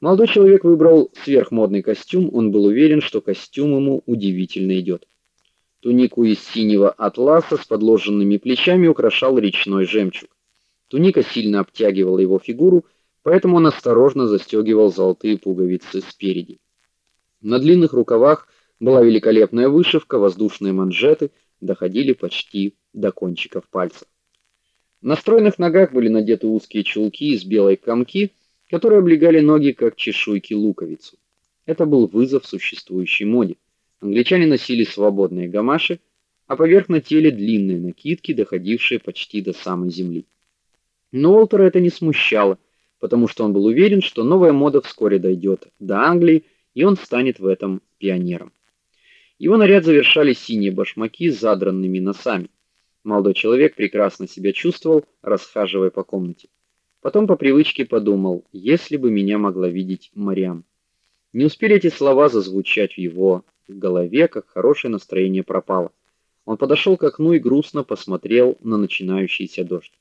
Молодой человек выбрал сверхмодный костюм, он был уверен, что костюм ему удивительно идет. Тунику из синего атласа с подложенными плечами украшал речной жемчуг. Туника сильно обтягивала его фигуру, поэтому он осторожно застегивал золотые пуговицы спереди. На длинных рукавах была великолепная вышивка, воздушные манжеты доходили почти до кончиков пальцев. На стройных ногах были надеты узкие чулки из белой камки, которые облегали ноги как чешуйки луковицу. Это был вызов существующей моде. Англичане носили свободные гамаши, а поверх на теле длинные накидки, доходившие почти до самой земли. Но Уолтера это не смущало, потому что он был уверен, что новая мода вскоре дойдет до Англии, и он станет в этом пионером. Его наряд завершали синие башмаки с задранными носами. Молодой человек прекрасно себя чувствовал, расхаживая по комнате. Потом по привычке подумал: если бы меня могла видеть Мариам. Не успели эти слова зазвучать в его голове, как хорошее настроение пропало. Он подошел к окну и грустно посмотрел на начинающийся дождь.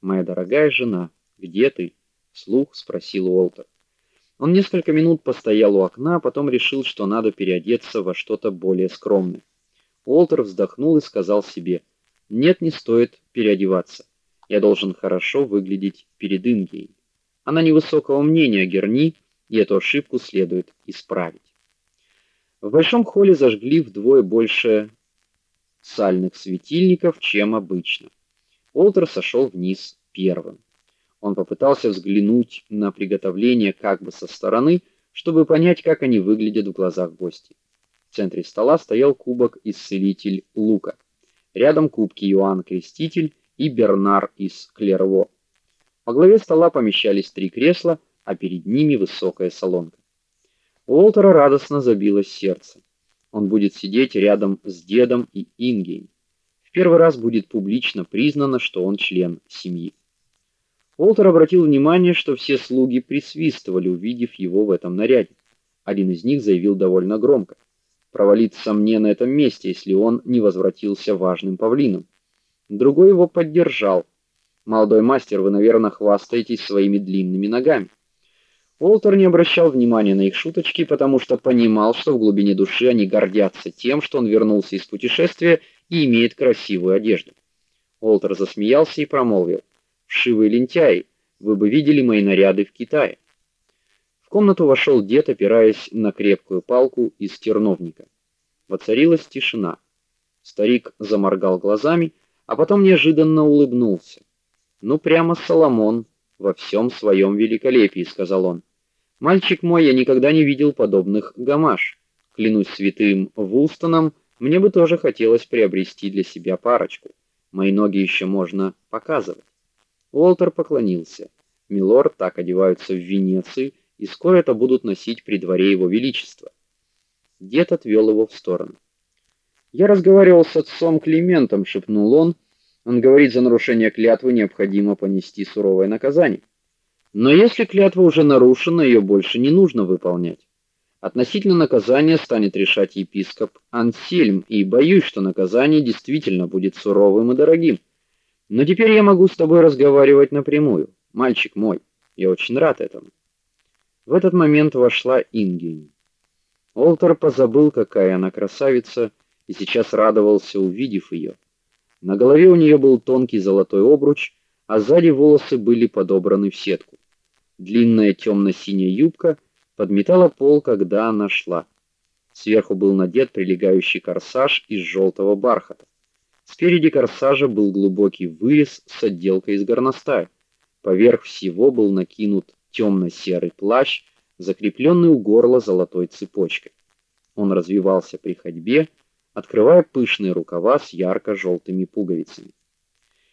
"Моя дорогая жена, где ты?" вслух спросил Уолтер. Он несколько минут постоял у окна, а потом решил, что надо переодеться во что-то более скромное. Уолтер вздохнул и сказал себе: "Нет, не стоит переодеваться. Я должен хорошо выглядеть перед Ингией. Она невысокого мнения о Герни, и эту ошибку следует исправить. В большом холле зажгли вдвое больше сальных светильников, чем обычно. Олтер сошел вниз первым. Он попытался взглянуть на приготовление как бы со стороны, чтобы понять, как они выглядят в глазах гостей. В центре стола стоял кубок исцелитель Лука. Рядом кубки Иоанн Креститель и Бернар из Клерво. По главе стола помещались три кресла, а перед ними высокая салонка. У Уолтера радостно забилось сердце. Он будет сидеть рядом с дедом и Ингей. В первый раз будет публично признано, что он член семьи. Уолтер обратил внимание, что все слуги присвистывали, увидев его в этом наряде. Один из них заявил довольно громко: "Провалиться мне на этом месте, если он не возвратился важным павлином". Другой его поддержал. Молодой мастер, вы, наверное, хвастаетесь своими длинными ногами. Уолтер не обращал внимания на их шуточки, потому что понимал, что в глубине души они гордятся тем, что он вернулся из путешествия и имеет красивую одежду. Уолтер засмеялся и промолвил: "Вшивые лентяи, вы бы видели мои наряды в Китае". В комнату вошел дед, опираясь на крепкую палку из терновника. Воцарилась тишина. Старик заморгал глазами, а потом неожиданно улыбнулся. "Ну прямо Соломон во всем своем великолепии", сказал он. "Мальчик мой, я никогда не видел подобных гамаш. Клянусь святым Вулстоном, мне бы тоже хотелось приобрести для себя парочку. Мои ноги еще можно показывать". Уолтер поклонился. "Милорд, так одеваются в Венеции, и скоро это будут носить при дворе его величества". Дед отвел его в сторону. Я разговаривал с отцом Климентом, шепнул он. Он говорит, за нарушение клятвы необходимо понести суровое наказание. Но если клятва уже нарушена, ее больше не нужно выполнять. Относительно наказания станет решать епископ Ансельм, и боюсь, что наказание действительно будет суровым и дорогим. Но теперь я могу с тобой разговаривать напрямую. Мальчик мой, я очень рад этому. В этот момент вошла Ингин. Олтер позабыл, какая она красавица, и сейчас радовался, увидев ее. На голове у нее был тонкий золотой обруч, а сзади волосы были подобраны в сетку. Длинная темно синяя юбка подметала пол, когда она шла. Сверху был надет прилегающий корсаж из желтого бархата. Спереди корсажа был глубокий вырез с отделкой из горностая. Поверх всего был накинут темно серый плащ, закрепленный у горла золотой цепочкой. Он развивался при ходьбе, открывая пышные рукава с ярко желтыми пуговицами.